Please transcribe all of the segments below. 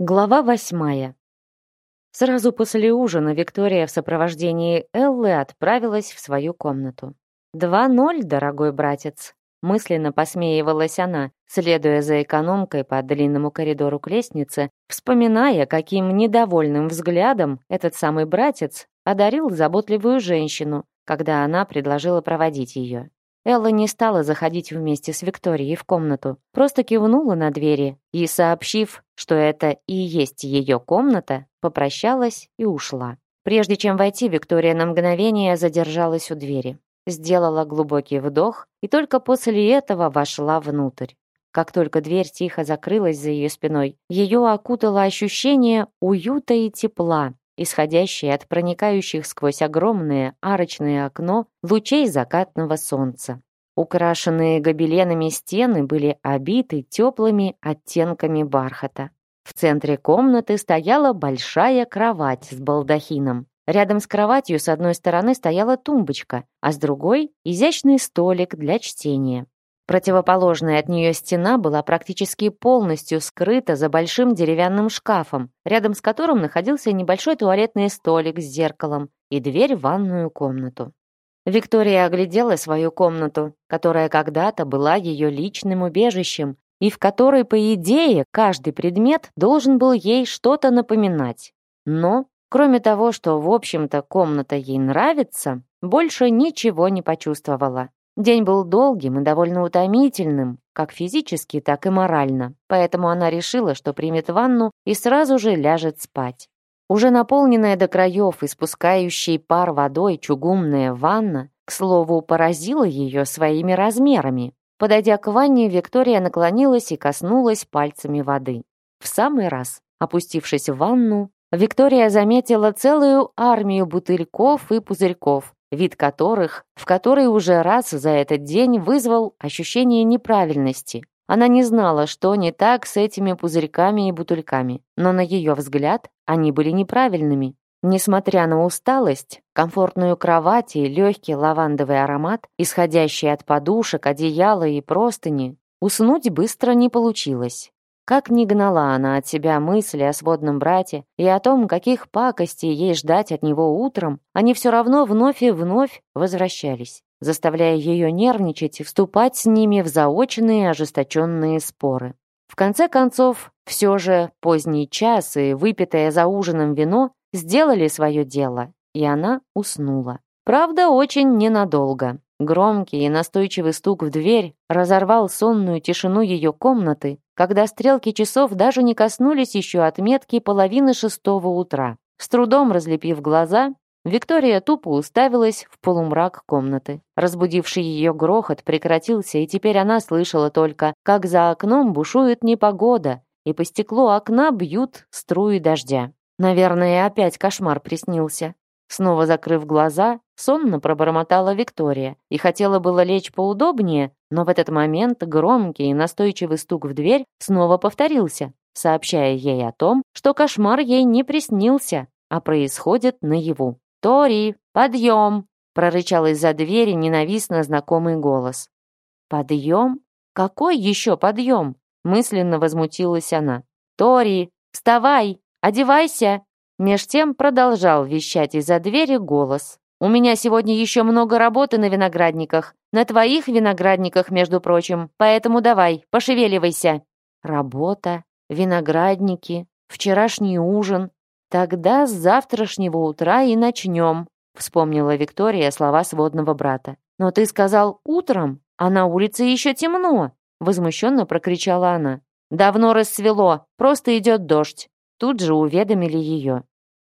Глава восьмая. Сразу после ужина Виктория в сопровождении Эллы отправилась в свою комнату. «Два ноль, дорогой братец», — мысленно посмеивалась она, следуя за экономкой по длинному коридору к лестнице, вспоминая, каким недовольным взглядом этот самый братец одарил заботливую женщину, когда она предложила проводить ее. Элла не стала заходить вместе с Викторией в комнату, просто кивнула на двери и, сообщив, что это и есть ее комната, попрощалась и ушла. Прежде чем войти, Виктория на мгновение задержалась у двери, сделала глубокий вдох и только после этого вошла внутрь. Как только дверь тихо закрылась за ее спиной, ее окутало ощущение уюта и тепла, исходящие от проникающих сквозь огромное арочное окно лучей закатного солнца. Украшенные гобеленами стены были обиты теплыми оттенками бархата. В центре комнаты стояла большая кровать с балдахином. Рядом с кроватью с одной стороны стояла тумбочка, а с другой — изящный столик для чтения. Противоположная от нее стена была практически полностью скрыта за большим деревянным шкафом, рядом с которым находился небольшой туалетный столик с зеркалом и дверь в ванную комнату. Виктория оглядела свою комнату, которая когда-то была ее личным убежищем и в которой, по идее, каждый предмет должен был ей что-то напоминать. Но, кроме того, что, в общем-то, комната ей нравится, больше ничего не почувствовала. День был долгим и довольно утомительным, как физически, так и морально, поэтому она решила, что примет ванну и сразу же ляжет спать. Уже наполненная до краев и спускающей пар водой чугунная ванна, к слову, поразила ее своими размерами. Подойдя к ванне, Виктория наклонилась и коснулась пальцами воды. В самый раз, опустившись в ванну, Виктория заметила целую армию бутыльков и пузырьков, вид которых, в который уже раз за этот день вызвал ощущение неправильности. Она не знала, что не так с этими пузырьками и бутыльками, но на ее взгляд они были неправильными. Несмотря на усталость, комфортную кровать и легкий лавандовый аромат, исходящий от подушек, одеяла и простыни, уснуть быстро не получилось. Как ни гнала она от себя мысли о сводном брате и о том, каких пакостей ей ждать от него утром, они все равно вновь и вновь возвращались, заставляя ее нервничать и вступать с ними в заочные ожесточенные споры. В конце концов, все же поздний час и выпитое за ужином вино сделали свое дело, и она уснула. Правда, очень ненадолго. Громкий и настойчивый стук в дверь разорвал сонную тишину ее комнаты, когда стрелки часов даже не коснулись еще отметки половины шестого утра. С трудом разлепив глаза, Виктория тупо уставилась в полумрак комнаты. Разбудивший ее грохот прекратился, и теперь она слышала только, как за окном бушует непогода, и по стеклу окна бьют струи дождя. Наверное, опять кошмар приснился. Снова закрыв глаза, сонно пробормотала Виктория и хотела было лечь поудобнее, но в этот момент громкий и настойчивый стук в дверь снова повторился, сообщая ей о том, что кошмар ей не приснился, а происходит наяву. «Тори, подъем!» — прорычал из-за двери ненавистно знакомый голос. «Подъем? Какой еще подъем?» — мысленно возмутилась она. «Тори, вставай! Одевайся!» Меж тем продолжал вещать из-за двери голос. У меня сегодня еще много работы на виноградниках. На твоих виноградниках, между прочим. Поэтому давай, пошевеливайся». Работа, виноградники, вчерашний ужин. Тогда с завтрашнего утра и начнем, вспомнила Виктория слова сводного брата. Но ты сказал утром, а на улице еще темно, возмущенно прокричала она. Давно рассвело, просто идет дождь. Тут же уведомили ее.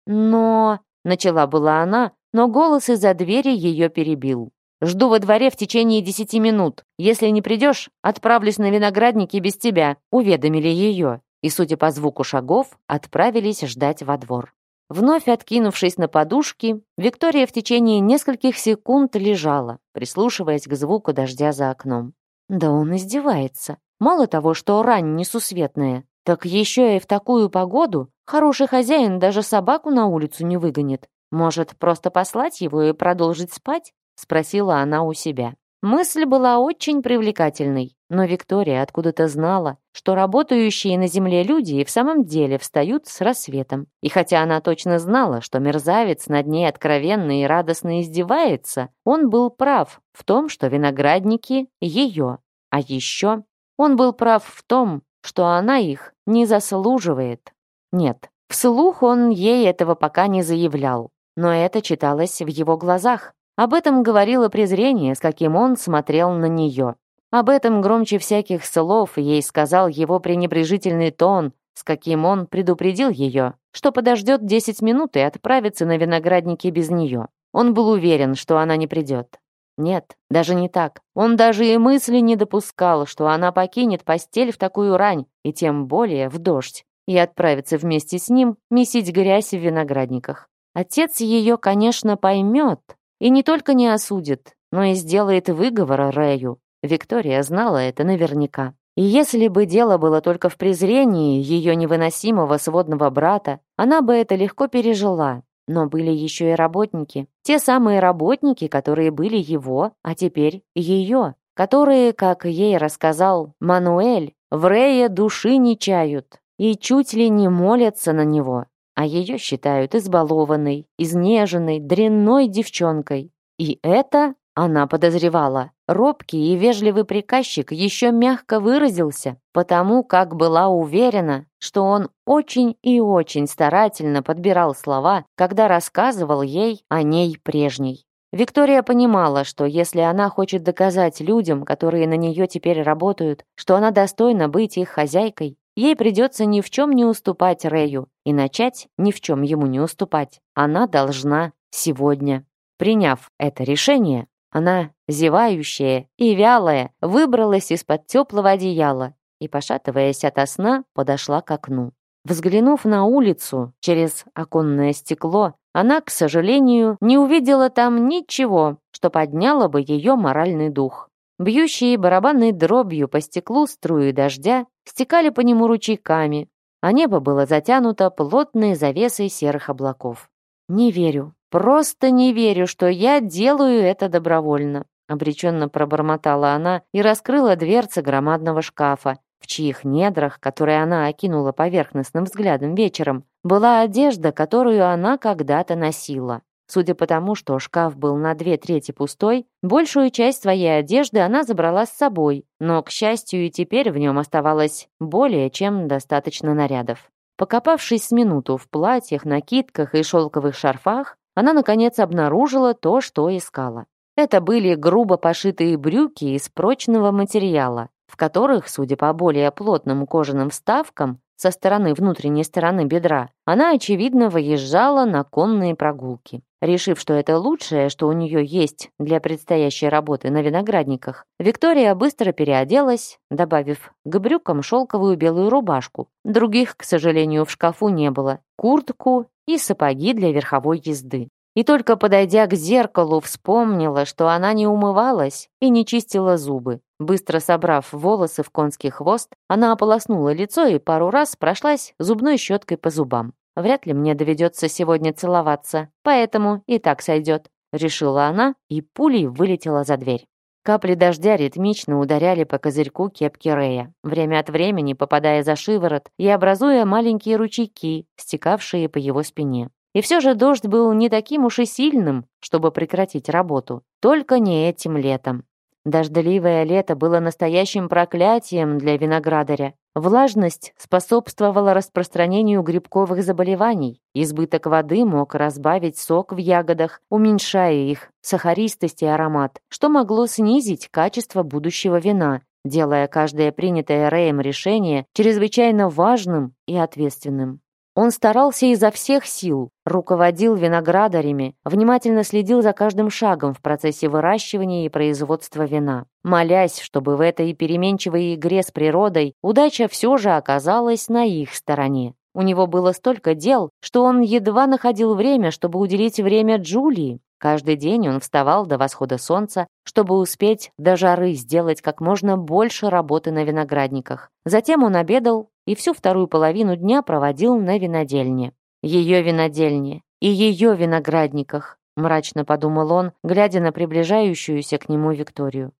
Но, начала была она, но голос из-за двери ее перебил. «Жду во дворе в течение десяти минут. Если не придешь, отправлюсь на виноградники без тебя», — уведомили ее. И, судя по звуку шагов, отправились ждать во двор. Вновь откинувшись на подушки, Виктория в течение нескольких секунд лежала, прислушиваясь к звуку дождя за окном. Да он издевается. Мало того, что рань несусветная, так еще и в такую погоду хороший хозяин даже собаку на улицу не выгонит. «Может, просто послать его и продолжить спать?» — спросила она у себя. Мысль была очень привлекательной, но Виктория откуда-то знала, что работающие на земле люди и в самом деле встают с рассветом. И хотя она точно знала, что мерзавец над ней откровенно и радостно издевается, он был прав в том, что виноградники — ее. А еще он был прав в том, что она их не заслуживает. Нет, вслух он ей этого пока не заявлял, но это читалось в его глазах. Об этом говорило презрение, с каким он смотрел на нее. Об этом громче всяких слов ей сказал его пренебрежительный тон, с каким он предупредил ее, что подождет 10 минут и отправится на виноградники без нее. Он был уверен, что она не придет. Нет, даже не так. Он даже и мысли не допускал, что она покинет постель в такую рань, и тем более в дождь, и отправится вместе с ним месить грязь в виноградниках. Отец ее, конечно, поймет и не только не осудит, но и сделает выговор Рэю. Виктория знала это наверняка. И если бы дело было только в презрении ее невыносимого сводного брата, она бы это легко пережила. Но были еще и работники. Те самые работники, которые были его, а теперь ее, которые, как ей рассказал Мануэль, в Рее души не чают и чуть ли не молятся на него а ее считают избалованной, изнеженной, дрянной девчонкой. И это, она подозревала, робкий и вежливый приказчик еще мягко выразился, потому как была уверена, что он очень и очень старательно подбирал слова, когда рассказывал ей о ней прежней. Виктория понимала, что если она хочет доказать людям, которые на нее теперь работают, что она достойна быть их хозяйкой, Ей придется ни в чем не уступать Рэю и начать ни в чем ему не уступать. Она должна сегодня. Приняв это решение, она, зевающая и вялая, выбралась из-под теплого одеяла и, пошатываясь ото сна, подошла к окну. Взглянув на улицу через оконное стекло, она, к сожалению, не увидела там ничего, что подняло бы ее моральный дух. Бьющие барабанной дробью по стеклу струи дождя стекали по нему ручейками, а небо было затянуто плотной завесой серых облаков. «Не верю, просто не верю, что я делаю это добровольно», обреченно пробормотала она и раскрыла дверцы громадного шкафа, в чьих недрах, которые она окинула поверхностным взглядом вечером, была одежда, которую она когда-то носила. Судя по тому, что шкаф был на две трети пустой, большую часть своей одежды она забрала с собой, но, к счастью, и теперь в нем оставалось более чем достаточно нарядов. Покопавшись с минуту в платьях, накидках и шелковых шарфах, она, наконец, обнаружила то, что искала. Это были грубо пошитые брюки из прочного материала, в которых, судя по более плотным кожаным вставкам, со стороны внутренней стороны бедра, она, очевидно, выезжала на конные прогулки. Решив, что это лучшее, что у нее есть для предстоящей работы на виноградниках, Виктория быстро переоделась, добавив к брюкам шелковую белую рубашку. Других, к сожалению, в шкафу не было. Куртку и сапоги для верховой езды. И только подойдя к зеркалу, вспомнила, что она не умывалась и не чистила зубы. Быстро собрав волосы в конский хвост, она ополоснула лицо и пару раз прошлась зубной щеткой по зубам. Вряд ли мне доведется сегодня целоваться, поэтому и так сойдет», — решила она и пулей вылетела за дверь. Капли дождя ритмично ударяли по козырьку кепки Рея, время от времени попадая за шиворот и образуя маленькие ручейки, стекавшие по его спине. И все же дождь был не таким уж и сильным, чтобы прекратить работу. Только не этим летом. Дождливое лето было настоящим проклятием для виноградаря. Влажность способствовала распространению грибковых заболеваний. Избыток воды мог разбавить сок в ягодах, уменьшая их сахаристость и аромат, что могло снизить качество будущего вина, делая каждое принятое Рэем решение чрезвычайно важным и ответственным. Он старался изо всех сил, руководил виноградарями, внимательно следил за каждым шагом в процессе выращивания и производства вина, молясь, чтобы в этой переменчивой игре с природой удача все же оказалась на их стороне. У него было столько дел, что он едва находил время, чтобы уделить время Джулии, Каждый день он вставал до восхода солнца, чтобы успеть до жары сделать как можно больше работы на виноградниках. Затем он обедал и всю вторую половину дня проводил на винодельне. Ее винодельне и ее виноградниках, мрачно подумал он, глядя на приближающуюся к нему Викторию.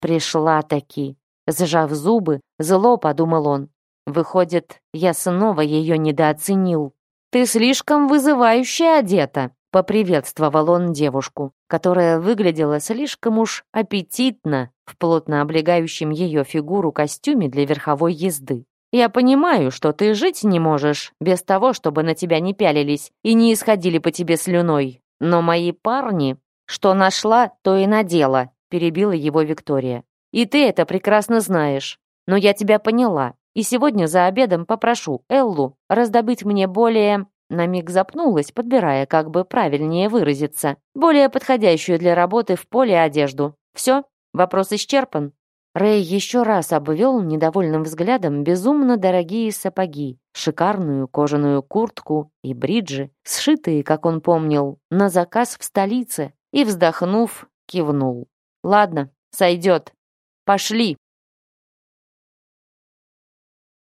Пришла таки. Сжав зубы, зло подумал он. Выходит, я снова ее недооценил. «Ты слишком вызывающе одета», Поприветствовал он девушку, которая выглядела слишком уж аппетитно в плотно облегающем ее фигуру костюме для верховой езды. «Я понимаю, что ты жить не можешь без того, чтобы на тебя не пялились и не исходили по тебе слюной. Но мои парни... Что нашла, то и надела», — перебила его Виктория. «И ты это прекрасно знаешь. Но я тебя поняла. И сегодня за обедом попрошу Эллу раздобыть мне более на миг запнулась, подбирая, как бы правильнее выразиться, более подходящую для работы в поле одежду. «Все? Вопрос исчерпан?» Рэй еще раз обвел недовольным взглядом безумно дорогие сапоги, шикарную кожаную куртку и бриджи, сшитые, как он помнил, на заказ в столице, и, вздохнув, кивнул. «Ладно, сойдет. Пошли!»